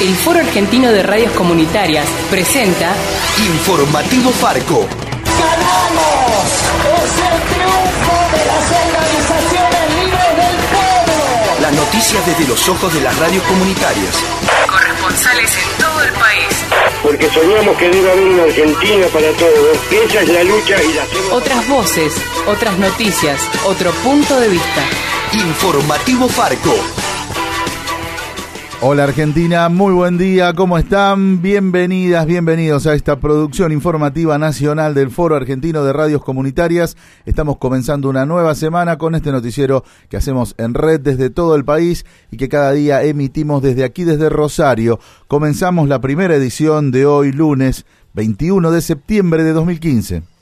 El Foro Argentino de Radios Comunitarias presenta Informativo Farco. ¡Ganamos! ¡Es el triunfo de las organizaciones libres del pueblo! Las noticias desde los ojos de las radios comunitarias. Corresponsales en todo el país. porque soñamos que debe haber una Argentina para todos. Esa es la lucha y la hacemos. Otras voces, otras noticias, otro punto de vista. Informativo Farco. Hola Argentina, muy buen día, ¿cómo están? Bienvenidas, bienvenidos a esta producción informativa nacional del Foro Argentino de Radios Comunitarias. Estamos comenzando una nueva semana con este noticiero que hacemos en red desde todo el país y que cada día emitimos desde aquí, desde Rosario. Comenzamos la primera edición de hoy, lunes 21 de septiembre de 2015.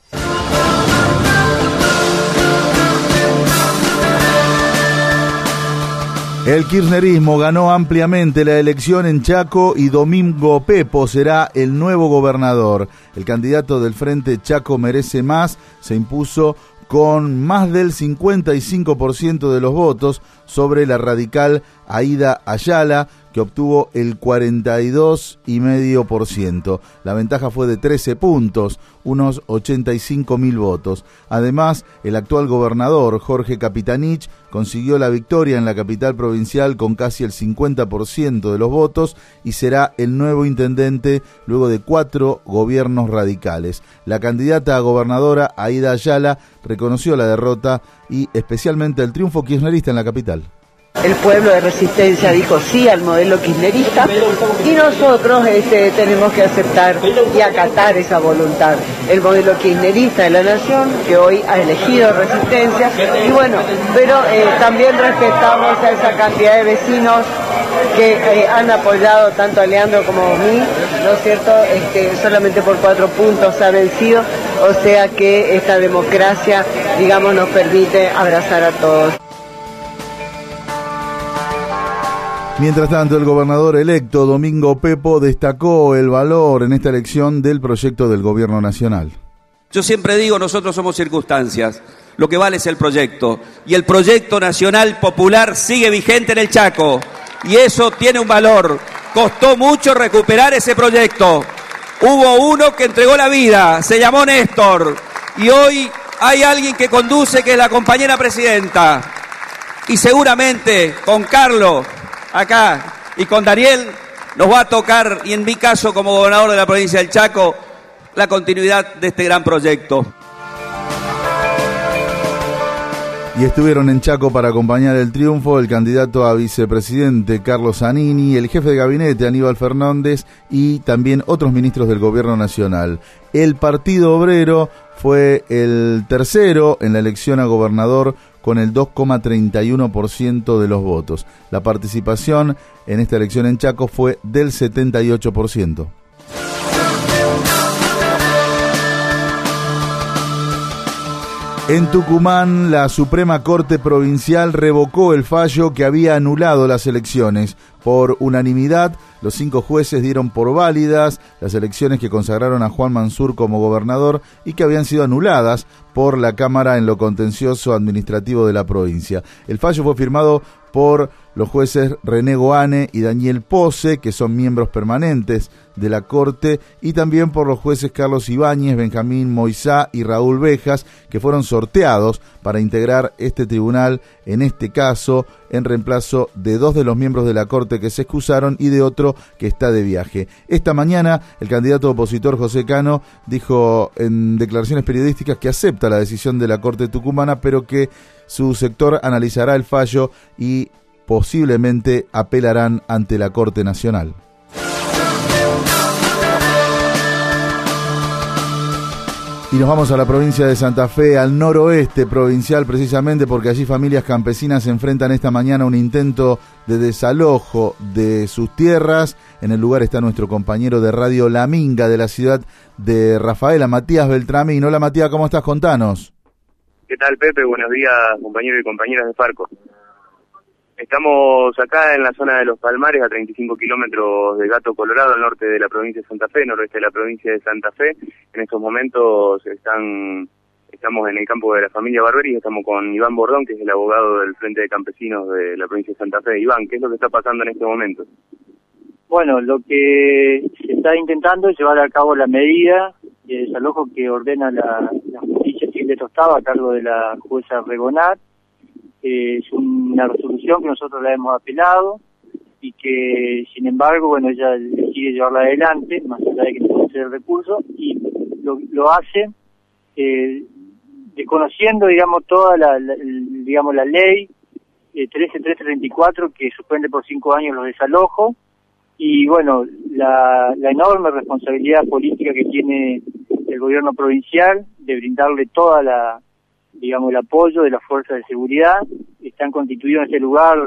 El kirchnerismo ganó ampliamente la elección en Chaco y Domingo Pepo será el nuevo gobernador. El candidato del Frente Chaco Merece Más se impuso con más del 55% de los votos sobre la radical Aida Ayala, que obtuvo el 42,5%. La ventaja fue de 13 puntos, unos 85 mil votos. Además, el actual gobernador, Jorge Capitanich, consiguió la victoria en la capital provincial con casi el 50% de los votos y será el nuevo intendente luego de cuatro gobiernos radicales. La candidata a gobernadora, Aida Ayala, reconoció la derrota y especialmente el triunfo kirchnerista en la capital. El pueblo de resistencia dijo sí al modelo kirchnerista y nosotros este, tenemos que aceptar y acatar esa voluntad. El modelo kirchnerista de la nación que hoy ha elegido resistencia y bueno, pero eh, también respetamos a esa cantidad de vecinos que eh, han apoyado tanto a Leandro como a mí, ¿no es cierto? Este, solamente por cuatro puntos ha vencido, o sea que esta democracia, digamos, nos permite abrazar a todos. Mientras tanto, el gobernador electo Domingo Pepo destacó el valor en esta elección del proyecto del gobierno nacional. Yo siempre digo, nosotros somos circunstancias. Lo que vale es el proyecto. Y el proyecto nacional popular sigue vigente en el Chaco. Y eso tiene un valor. Costó mucho recuperar ese proyecto. Hubo uno que entregó la vida, se llamó Néstor. Y hoy hay alguien que conduce, que es la compañera presidenta. Y seguramente con Carlos, acá, y con Daniel, nos va a tocar, y en mi caso como gobernador de la provincia del Chaco, la continuidad de este gran proyecto. Y estuvieron en Chaco para acompañar el triunfo el candidato a vicepresidente Carlos Zanini, el jefe de gabinete Aníbal Fernández y también otros ministros del gobierno nacional. El Partido Obrero fue el tercero en la elección a gobernador con el 2,31% de los votos. La participación en esta elección en Chaco fue del 78%. En Tucumán, la Suprema Corte Provincial revocó el fallo que había anulado las elecciones. Por unanimidad, los cinco jueces dieron por válidas las elecciones que consagraron a Juan Mansur como gobernador y que habían sido anuladas por la Cámara en lo contencioso administrativo de la provincia. El fallo fue firmado por los jueces René Goane y Daniel Pose, que son miembros permanentes de la Corte, y también por los jueces Carlos Ibáñez, Benjamín Moisá y Raúl Bejas, que fueron sorteados para integrar este tribunal, en este caso, en reemplazo de dos de los miembros de la Corte que se excusaron y de otro que está de viaje. Esta mañana, el candidato opositor José Cano dijo en declaraciones periodísticas que acepta la decisión de la Corte tucumana, pero que su sector analizará el fallo y posiblemente apelarán ante la Corte Nacional. Y nos vamos a la provincia de Santa Fe, al noroeste provincial precisamente, porque allí familias campesinas enfrentan esta mañana a un intento de desalojo de sus tierras. En el lugar está nuestro compañero de radio La Minga de la ciudad de Rafaela, Matías Beltramín. Hola Matías, ¿cómo estás? Contanos. ¿Qué tal, Pepe? Buenos días, compañeros y compañeras de Farco. Estamos acá en la zona de Los Palmares, a 35 kilómetros de Gato Colorado, al norte de la provincia de Santa Fe, noroeste de la provincia de Santa Fe. En estos momentos están estamos en el campo de la familia Barberi estamos con Iván Bordón, que es el abogado del Frente de Campesinos de la provincia de Santa Fe. Iván, ¿qué es lo que está pasando en este momento? Bueno, lo que se está intentando es llevar a cabo la medida de desalojo que ordena la, la justicia civil de Tostado a cargo de la jueza Regonat. Es una resolución que nosotros la hemos apelado y que, sin embargo, bueno, ella decide llevarla adelante, más allá de que no puede el recurso, y lo, lo hace eh, desconociendo, digamos, toda la, digamos, la ley eh, 13334 que suspende por cinco años los desalojos y bueno, la, la enorme responsabilidad política que tiene el gobierno provincial de brindarle toda la, digamos, el apoyo de las fuerzas de seguridad. Están constituidos en este lugar,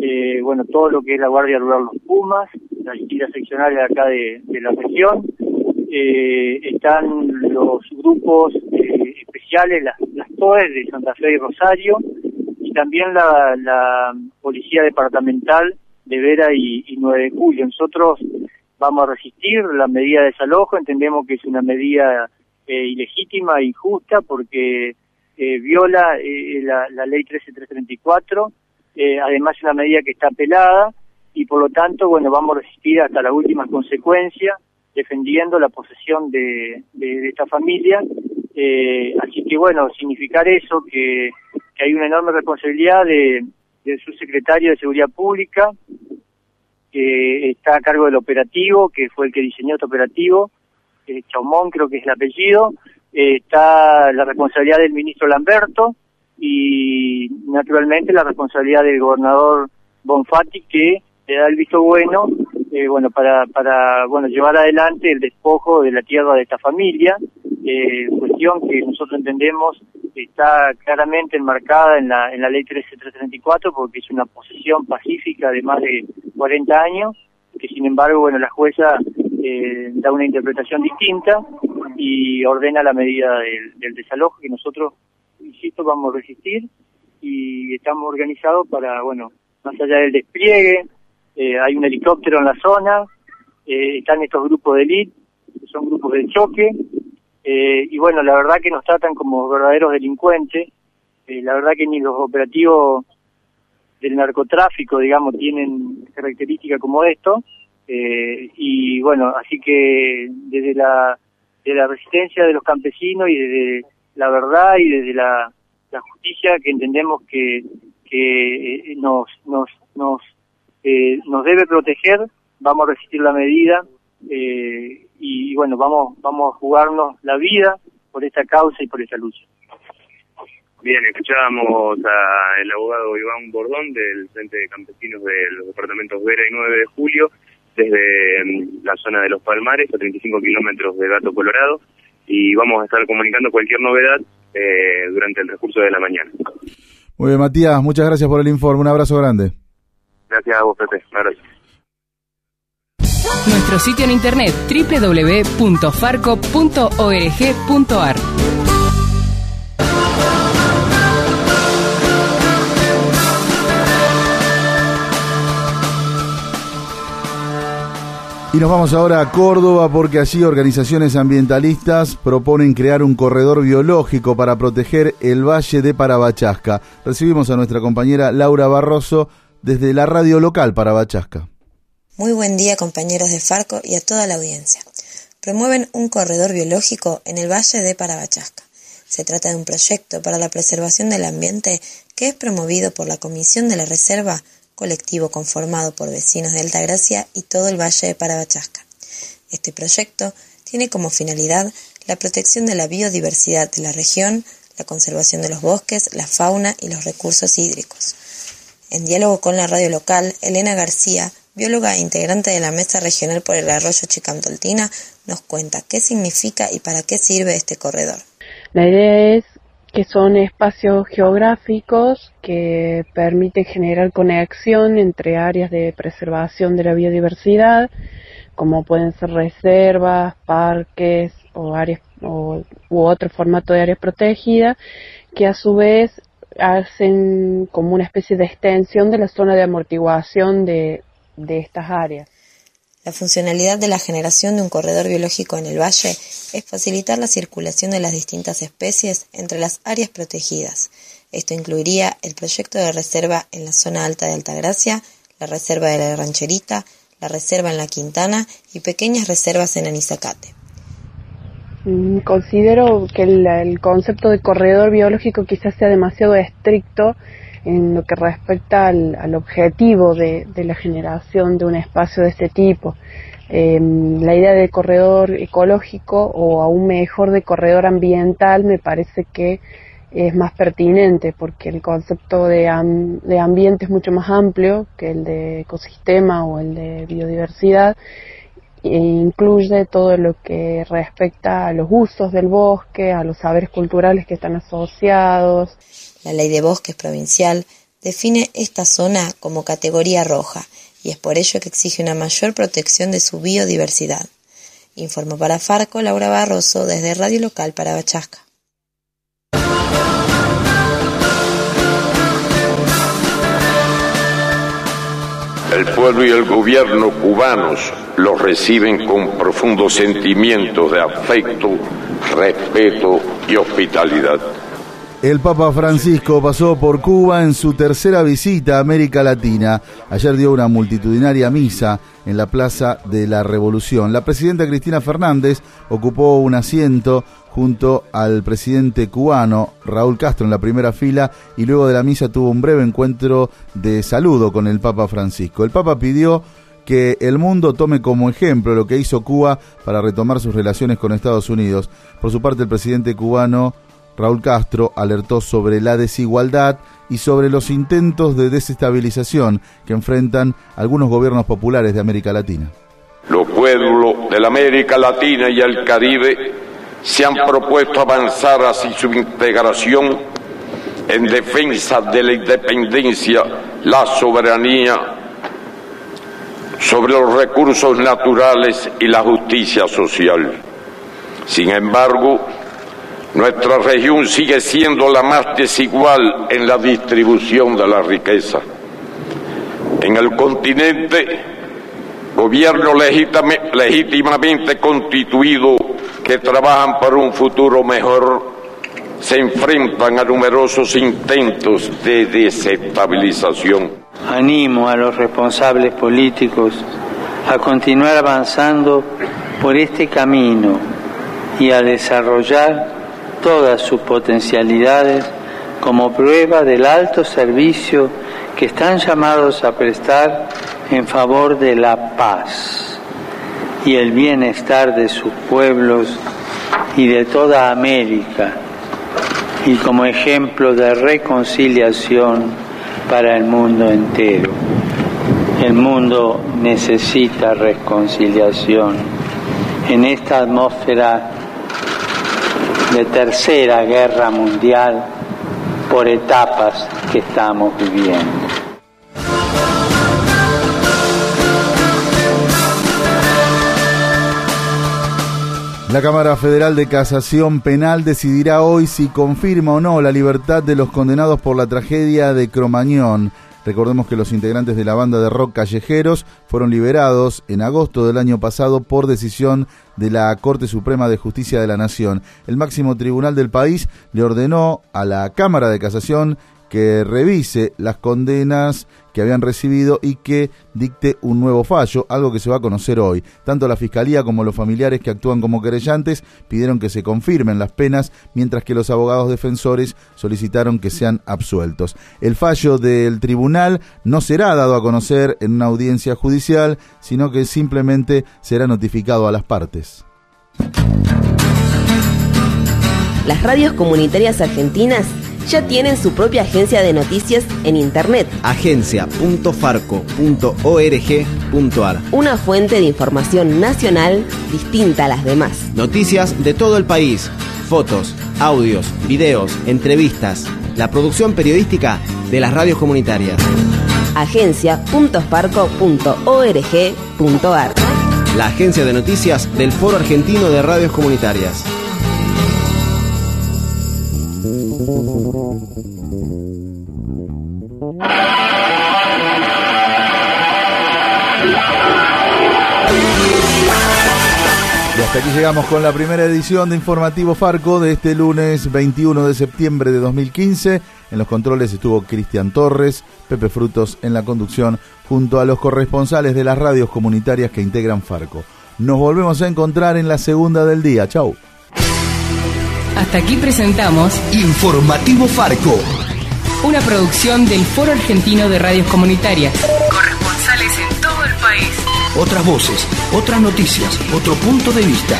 eh, bueno, todo lo que es la Guardia Rural Los Pumas, las distintas seccionales acá de, la región. Eh, están los grupos eh, especiales, las, las TOES de Santa Fe y Rosario, y también la, Policía Departamental de Vera y, y 9 de Julio. Nosotros vamos a resistir la medida de desalojo, entendemos que es una medida eh, ilegítima injusta porque eh, viola eh, la, la ley 13334, eh, además es una medida que está apelada y por lo tanto, bueno, vamos a resistir hasta las últimas consecuencias defendiendo la posesión de, esta familia. Eh, así que bueno, significar eso, que, hay una enorme responsabilidad de, del subsecretario de Seguridad Pública, que está a cargo del operativo, que fue el que diseñó este operativo, Chaumón creo que es el apellido, está la responsabilidad del ministro Lamberto y naturalmente la responsabilidad del gobernador Bonfatti que le da el visto bueno eh, bueno para para bueno llevar adelante el despojo de la tierra de esta familia. Eh, cuestión que nosotros entendemos está claramente enmarcada en la en la ley 13334 porque es una posesión pacífica de más de 40 años que sin embargo bueno la jueza eh, da una interpretación distinta y ordena la medida del, del desalojo que nosotros insisto vamos a resistir y estamos organizados para bueno más allá del despliegue eh, hay un helicóptero en la zona eh, están estos grupos de élite que son grupos de choque eh, y bueno la verdad que nos tratan como verdaderos delincuentes eh, la verdad que ni los operativos del narcotráfico digamos tienen características como esto eh, y bueno así que desde la de la resistencia de los campesinos y desde la verdad y desde la, justicia que entendemos que, que eh, nos nos nos eh, nos debe proteger vamos a resistir la medida eh, y, bueno vamos vamos a jugarnos la vida por esta causa y por esta lucha. Bien, escuchábamos al abogado Iván Bordón del Frente de Campesinos de los departamentos Vera y 9 de Julio, desde mm, la zona de Los Palmares, a 35 kilómetros de Gato Colorado, y vamos a estar comunicando cualquier novedad eh, durante el transcurso de la mañana. Muy bien, Matías, muchas gracias por el informe. Un abrazo grande. Gracias a vos, Pepe. Un abrazo. Nuestro sitio en internet www.farco.org.ar Y nos vamos ahora a Córdoba porque allí organizaciones ambientalistas proponen crear un corredor biológico para proteger el valle de Parabachasca. Recibimos a nuestra compañera Laura Barroso desde la radio local Parabachasca. Muy buen día compañeros de Farco y a toda la audiencia. Promueven un corredor biológico en el valle de Parabachasca. Se trata de un proyecto para la preservación del ambiente que es promovido por la Comisión de la Reserva colectivo conformado por vecinos de Altagracia y todo el valle de Parabachasca. Este proyecto tiene como finalidad la protección de la biodiversidad de la región, la conservación de los bosques, la fauna y los recursos hídricos. En diálogo con la radio local, Elena García, bióloga e integrante de la Mesa Regional por el Arroyo Chicantoltina, nos cuenta qué significa y para qué sirve este corredor. La idea es que son espacios geográficos que permiten generar conexión entre áreas de preservación de la biodiversidad, como pueden ser reservas, parques o áreas o, u otro formato de áreas protegidas, que a su vez hacen como una especie de extensión de la zona de amortiguación de, de estas áreas. La funcionalidad de la generación de un corredor biológico en el valle es facilitar la circulación de las distintas especies entre las áreas protegidas. Esto incluiría el proyecto de reserva en la zona alta de Altagracia, la reserva de la Rancherita, la reserva en La Quintana y pequeñas reservas en Anizacate. Mm, considero que el, concepto de corredor biológico quizás sea demasiado estricto en lo que respecta al, objetivo de, la generación de un espacio de este tipo. Em, la idea de corredor ecológico o aún mejor de corredor ambiental me parece que es más pertinente porque el concepto de, de ambiente es mucho más amplio que el de ecosistema o el de biodiversidad e incluye todo lo que respecta a los usos del bosque, a los saberes culturales que están asociados. La ley de bosques provincial define esta zona como categoría roja y es por ello que exige una mayor protección de su biodiversidad. Informó para Farco Laura Barroso desde Radio Local para Bachasca. El pueblo y el gobierno cubanos los reciben con profundos sentimientos de afecto, respeto y hospitalidad. El Papa Francisco pasó por Cuba en su tercera visita a América Latina. Ayer dio una multitudinaria misa en la Plaza de la Revolución. La presidenta Cristina Fernández ocupó un asiento junto al presidente cubano Raúl Castro en la primera fila y luego de la misa tuvo un breve encuentro de saludo con el Papa Francisco. El Papa pidió que el mundo tome como ejemplo lo que hizo Cuba para retomar sus relaciones con Estados Unidos. Por su parte, el presidente cubano Raúl Castro alertó sobre la desigualdad y sobre los intentos de desestabilización que enfrentan algunos gobiernos populares de América Latina. Los pueblos de la América Latina y el Caribe se han propuesto avanzar hacia su integración en defensa de la independencia, la soberanía sobre los recursos naturales y la justicia social. Sin embargo, nuestra región sigue siendo la más desigual en la distribución de la riqueza. En el continente, gobiernos legítimamente constituidos que trabajan por un futuro mejor se enfrentan a numerosos intentos de desestabilización. Animo a los responsables políticos a continuar avanzando por este camino y a desarrollar todas sus potencialidades como prueba del alto servicio que están llamados a prestar en favor de la paz y el bienestar de sus pueblos y de toda América y como ejemplo de reconciliación para el mundo entero. El mundo necesita reconciliación. En esta atmósfera de tercera guerra mundial por etapas que estamos viviendo. La Cámara Federal de Casación Penal decidirá hoy si confirma o no la libertad de los condenados por la tragedia de Cromañón. Recordemos que los integrantes de la banda de rock Callejeros fueron liberados en agosto del año pasado por decisión de la Corte Suprema de Justicia de la Nación. El máximo tribunal del país le ordenó a la Cámara de Casación que revise las condenas que habían recibido y que dicte un nuevo fallo, algo que se va a conocer hoy. Tanto la Fiscalía como los familiares que actúan como querellantes pidieron que se confirmen las penas, mientras que los abogados defensores solicitaron que sean absueltos. El fallo del tribunal no será dado a conocer en una audiencia judicial, sino que simplemente será notificado a las partes. Las radios comunitarias argentinas ya tienen su propia agencia de noticias en Internet. Agencia.farco.org.ar Una fuente de información nacional distinta a las demás. Noticias de todo el país, fotos, audios, videos, entrevistas, la producción periodística de las radios comunitarias. Agencia.farco.org.ar La agencia de noticias del Foro Argentino de Radios Comunitarias. Y hasta aquí llegamos con la primera edición de Informativo Farco de este lunes 21 de septiembre de 2015. En los controles estuvo Cristian Torres, Pepe Frutos en la conducción, junto a los corresponsales de las radios comunitarias que integran Farco. Nos volvemos a encontrar en la segunda del día. Chau. Hasta aquí presentamos Informativo Farco. una producción del Foro Argentino de Radios Comunitarias. Corresponsales en todo el país. Otras voces, otras noticias, otro punto de vista.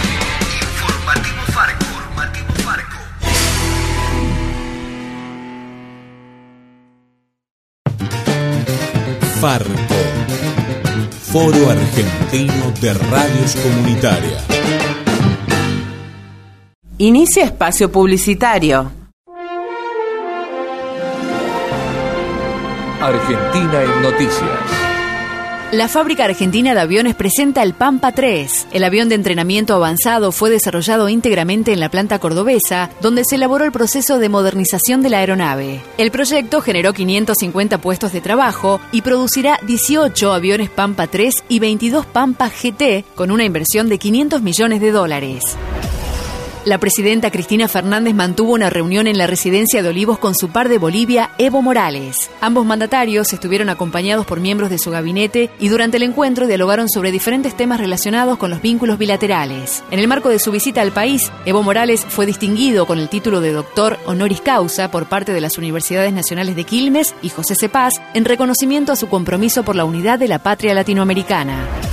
Farco. Foro Argentino de Radios Comunitarias. Inicia espacio publicitario. Argentina en Noticias. La fábrica argentina de aviones presenta el Pampa 3. El avión de entrenamiento avanzado fue desarrollado íntegramente en la planta cordobesa, donde se elaboró el proceso de modernización de la aeronave. El proyecto generó 550 puestos de trabajo y producirá 18 aviones Pampa 3 y 22 Pampa GT con una inversión de 500 millones de dólares. La presidenta Cristina Fernández mantuvo una reunión en la residencia de Olivos con su par de Bolivia, Evo Morales. Ambos mandatarios estuvieron acompañados por miembros de su gabinete y durante el encuentro dialogaron sobre diferentes temas relacionados con los vínculos bilaterales. En el marco de su visita al país, Evo Morales fue distinguido con el título de doctor honoris causa por parte de las Universidades Nacionales de Quilmes y José Cepaz en reconocimiento a su compromiso por la unidad de la patria latinoamericana.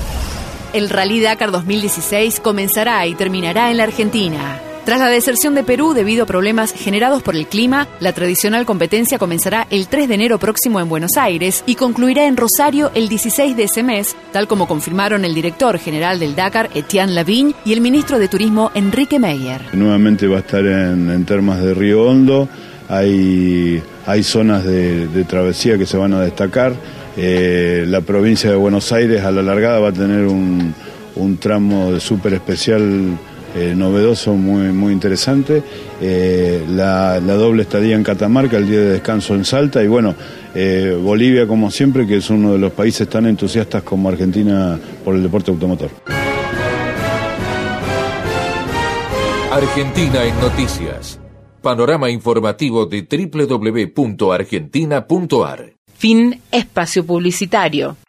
El Rally Dakar 2016 comenzará y terminará en la Argentina. Tras la deserción de Perú debido a problemas generados por el clima, la tradicional competencia comenzará el 3 de enero próximo en Buenos Aires y concluirá en Rosario el 16 de ese mes, tal como confirmaron el director general del Dakar, Etienne Lavigne, y el ministro de Turismo, Enrique Meyer. Nuevamente va a estar en, en termas de Río Hondo, hay, hay zonas de, de travesía que se van a destacar. Eh, la provincia de Buenos Aires a la largada va a tener un, tramo de súper especial eh, novedoso, muy, muy interesante. Eh, la, doble estadía en Catamarca, el día de descanso en Salta y bueno, Bolivia como siempre, que es uno de los países tan entusiastas como Argentina por el deporte automotor. Argentina en Noticias. Panorama informativo de www.argentina.ar. Fin espacio publicitario.